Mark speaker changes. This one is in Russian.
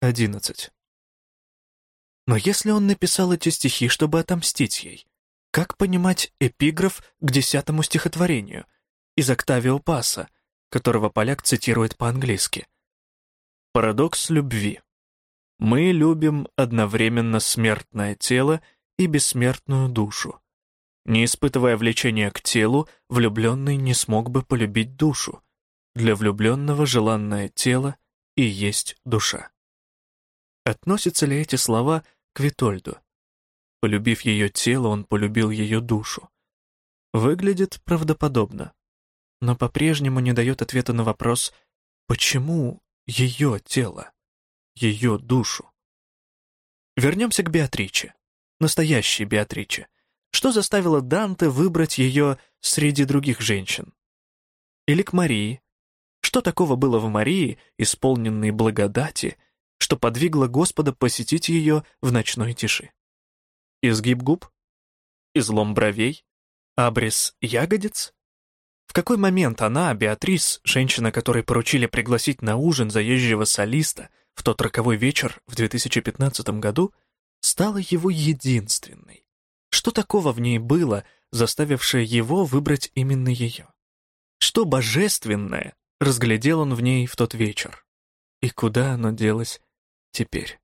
Speaker 1: 11. Но если он написал эти стихи, чтобы отомстить ей, как понимать эпиграф к десятому стихотворению из Октавио Паса, которого поляк цитирует по-английски? Парадокс любви. Мы любим одновременно смертное тело и бессмертную душу. Не испытывая влечения к телу, влюбленный не смог бы полюбить душу. Для влюбленного желанное тело и есть душа. Относятся ли эти слова к Витольду? Полюбив ее тело, он полюбил ее душу. Выглядит правдоподобно, но по-прежнему не дает ответа на вопрос, почему ее тело, ее душу. Вернемся к Беатриче, настоящей Беатриче. Что заставило Данте выбрать ее среди других женщин? Или к Марии? Что такого было в Марии, исполненной благодати, что подвигло Господа посетить ее в ночной тиши? Изгиб губ? Излом бровей? Абрис ягодиц? В какой момент она, Беатрис, женщина, которой поручили пригласить на ужин заезжего солиста в тот роковой вечер в 2015 году, стала его единственной? Что такого в ней было, заставившее его выбрать именно ее? Что божественное разглядел он в ней в тот вечер? И куда оно делось теперь?